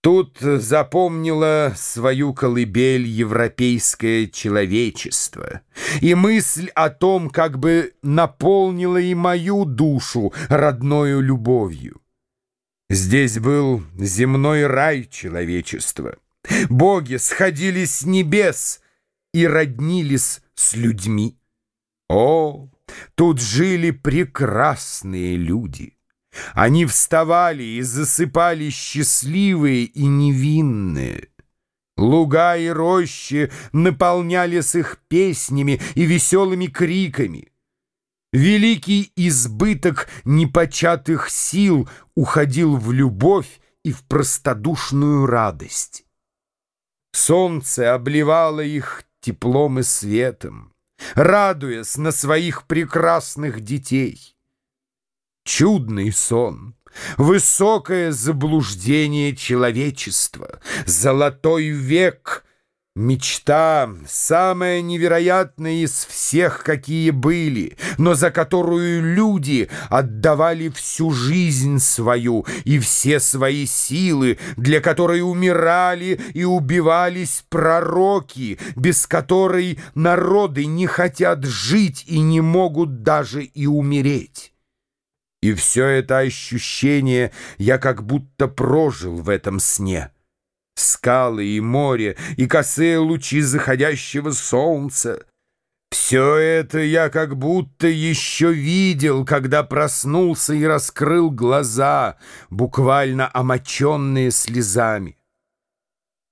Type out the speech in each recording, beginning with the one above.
Тут запомнило свою колыбель европейское человечество, и мысль о том как бы наполнила и мою душу родною любовью. Здесь был земной рай человечества. Боги сходили с небес и роднились с людьми. О, тут жили прекрасные люди! Они вставали и засыпали счастливые и невинные. Луга и рощи наполнялись их песнями и веселыми криками. Великий избыток непочатых сил уходил в любовь и в простодушную радость. Солнце обливало их теплом и светом, радуясь на своих прекрасных детей. Чудный сон, высокое заблуждение человечества, золотой век, мечта, самая невероятная из всех, какие были, но за которую люди отдавали всю жизнь свою и все свои силы, для которой умирали и убивались пророки, без которой народы не хотят жить и не могут даже и умереть. И все это ощущение я как будто прожил в этом сне. Скалы и море, и косые лучи заходящего солнца. Все это я как будто еще видел, когда проснулся и раскрыл глаза, буквально омоченные слезами.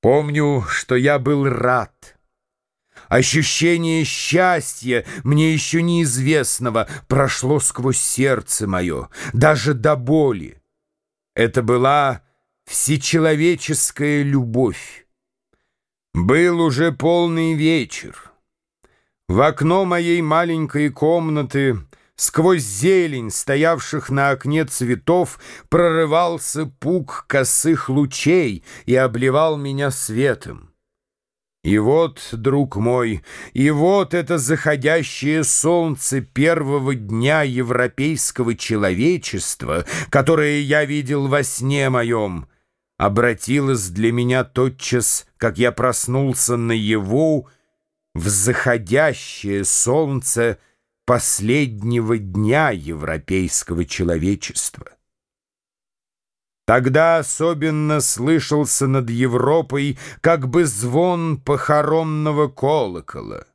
Помню, что я был рад — Ощущение счастья, мне еще неизвестного, прошло сквозь сердце мое, даже до боли. Это была всечеловеческая любовь. Был уже полный вечер. В окно моей маленькой комнаты Сквозь зелень стоявших на окне цветов прорывался пук косых лучей и обливал меня светом. И вот, друг мой, и вот это заходящее солнце первого дня европейского человечества, которое я видел во сне моем, обратилось для меня тотчас, как я проснулся наяву, в заходящее солнце последнего дня европейского человечества. Тогда особенно слышался над Европой как бы звон похоронного колокола.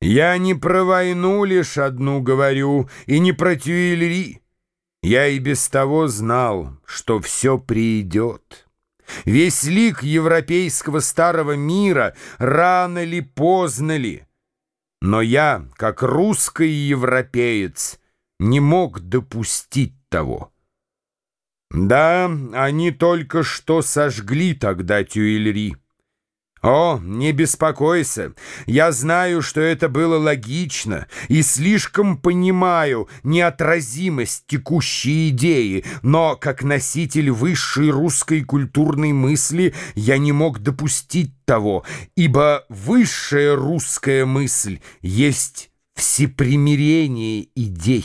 Я не про войну лишь одну говорю, и не про Тюильри. Я и без того знал, что все придет. Весь лик европейского старого мира рано ли, поздно ли. Но я, как русский европеец, не мог допустить того. Да, они только что сожгли тогда Тюильри. О, не беспокойся, я знаю, что это было логично, и слишком понимаю неотразимость текущей идеи, но как носитель высшей русской культурной мысли я не мог допустить того, ибо высшая русская мысль есть всепримирение идей.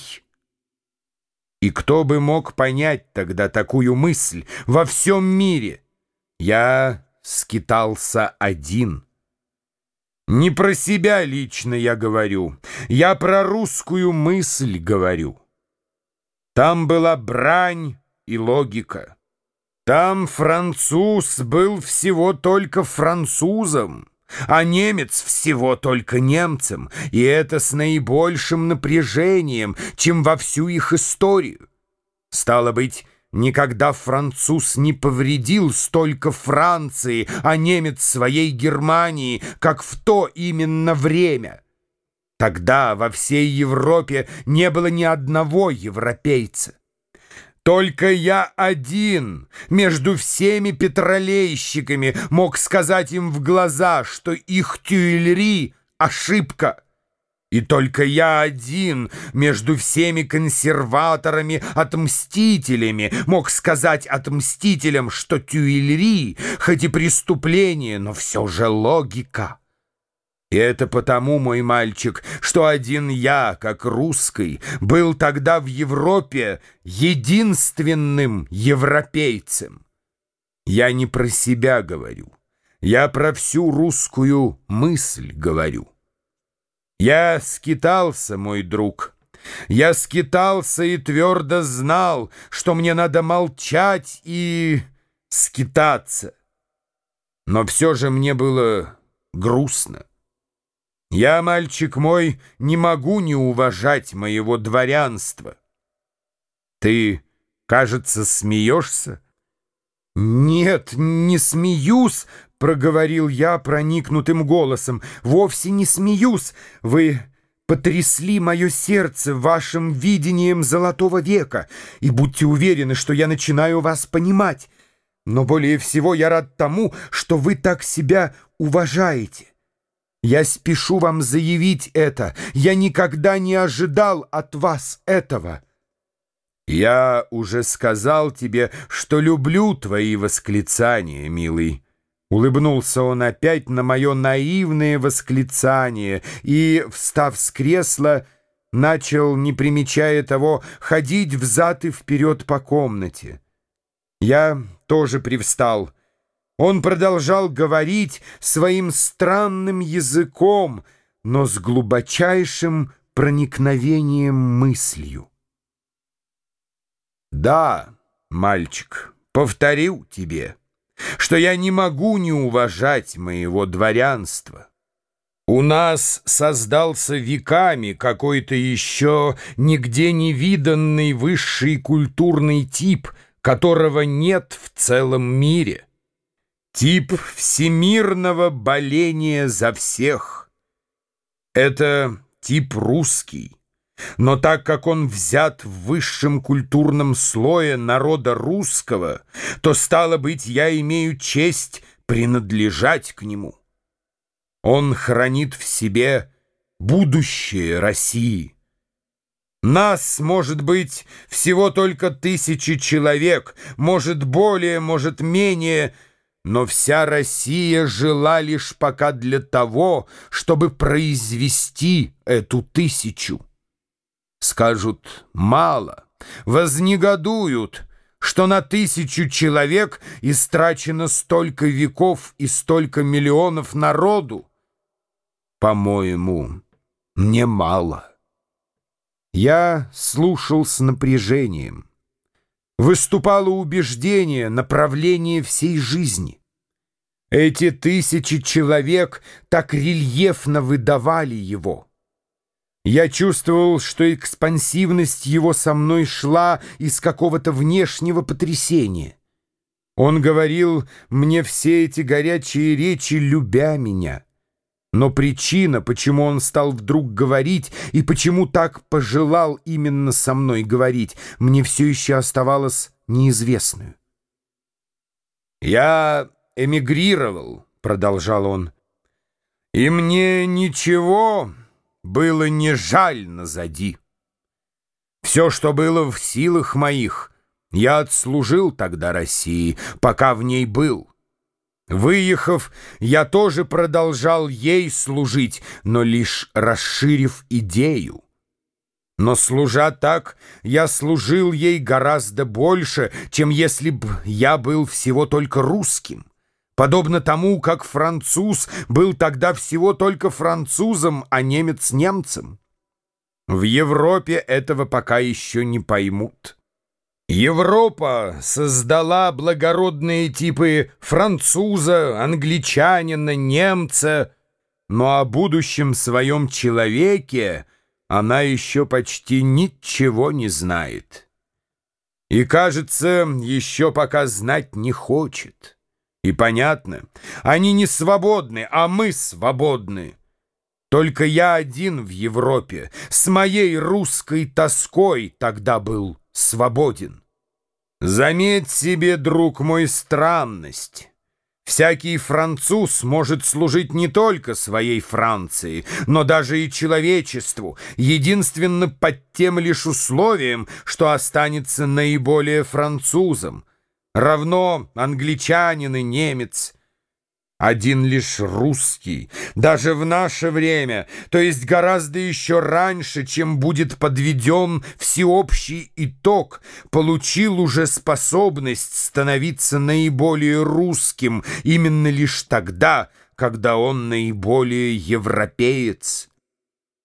И кто бы мог понять тогда такую мысль во всем мире? Я скитался один. Не про себя лично я говорю, я про русскую мысль говорю. Там была брань и логика. Там француз был всего только французом а немец всего только немцем, и это с наибольшим напряжением, чем во всю их историю. Стало быть, никогда француз не повредил столько Франции, а немец своей Германии, как в то именно время. Тогда во всей Европе не было ни одного европейца. Только я один между всеми петролейщиками мог сказать им в глаза, что их тюильри — ошибка. И только я один между всеми консерваторами-отмстителями мог сказать отмстителям, что тюильри, хоть и преступление, но все же логика. И это потому, мой мальчик, что один я, как русский, был тогда в Европе единственным европейцем. Я не про себя говорю. Я про всю русскую мысль говорю. Я скитался, мой друг. Я скитался и твердо знал, что мне надо молчать и скитаться. Но все же мне было грустно. Я, мальчик мой, не могу не уважать моего дворянства. Ты, кажется, смеешься? Нет, не смеюсь, проговорил я проникнутым голосом. Вовсе не смеюсь. Вы потрясли мое сердце вашим видением золотого века, и будьте уверены, что я начинаю вас понимать. Но более всего я рад тому, что вы так себя уважаете. Я спешу вам заявить это. Я никогда не ожидал от вас этого. Я уже сказал тебе, что люблю твои восклицания, милый. Улыбнулся он опять на мое наивное восклицание и, встав с кресла, начал, не примечая того, ходить взад и вперед по комнате. Я тоже привстал. Он продолжал говорить своим странным языком, но с глубочайшим проникновением мыслью. «Да, мальчик, повторю тебе, что я не могу не уважать моего дворянства». У нас создался веками какой-то еще нигде не виданный высший культурный тип — которого нет в целом мире. Тип всемирного боления за всех. Это тип русский. Но так как он взят в высшем культурном слое народа русского, то, стало быть, я имею честь принадлежать к нему. Он хранит в себе будущее России. Нас, может быть, всего только тысячи человек, может более, может менее, но вся Россия жила лишь пока для того, чтобы произвести эту тысячу. Скажут «мало», вознегодуют, что на тысячу человек истрачено столько веков и столько миллионов народу. По-моему, немало. Я слушал с напряжением. Выступало убеждение, направление всей жизни. Эти тысячи человек так рельефно выдавали его. Я чувствовал, что экспансивность его со мной шла из какого-то внешнего потрясения. Он говорил мне все эти горячие речи, любя меня. Но причина, почему он стал вдруг говорить и почему так пожелал именно со мной говорить, мне все еще оставалось неизвестную. «Я эмигрировал», — продолжал он, — «и мне ничего было не жаль назади. Все, что было в силах моих, я отслужил тогда России, пока в ней был». Выехав, я тоже продолжал ей служить, но лишь расширив идею. Но, служа так, я служил ей гораздо больше, чем если б я был всего только русским. Подобно тому, как француз был тогда всего только французом, а немец — немцем. В Европе этого пока еще не поймут. Европа создала благородные типы француза, англичанина, немца, но о будущем своем человеке она еще почти ничего не знает. И, кажется, еще пока знать не хочет. И понятно, они не свободны, а мы свободны. Только я один в Европе, с моей русской тоской тогда был свободен. Заметь себе, друг мой, странность. Всякий француз может служить не только своей Франции, но даже и человечеству, единственно под тем лишь условием, что останется наиболее французом, равно англичанин и немец. Один лишь русский, даже в наше время, то есть гораздо еще раньше, чем будет подведен всеобщий итог, получил уже способность становиться наиболее русским именно лишь тогда, когда он наиболее европеец.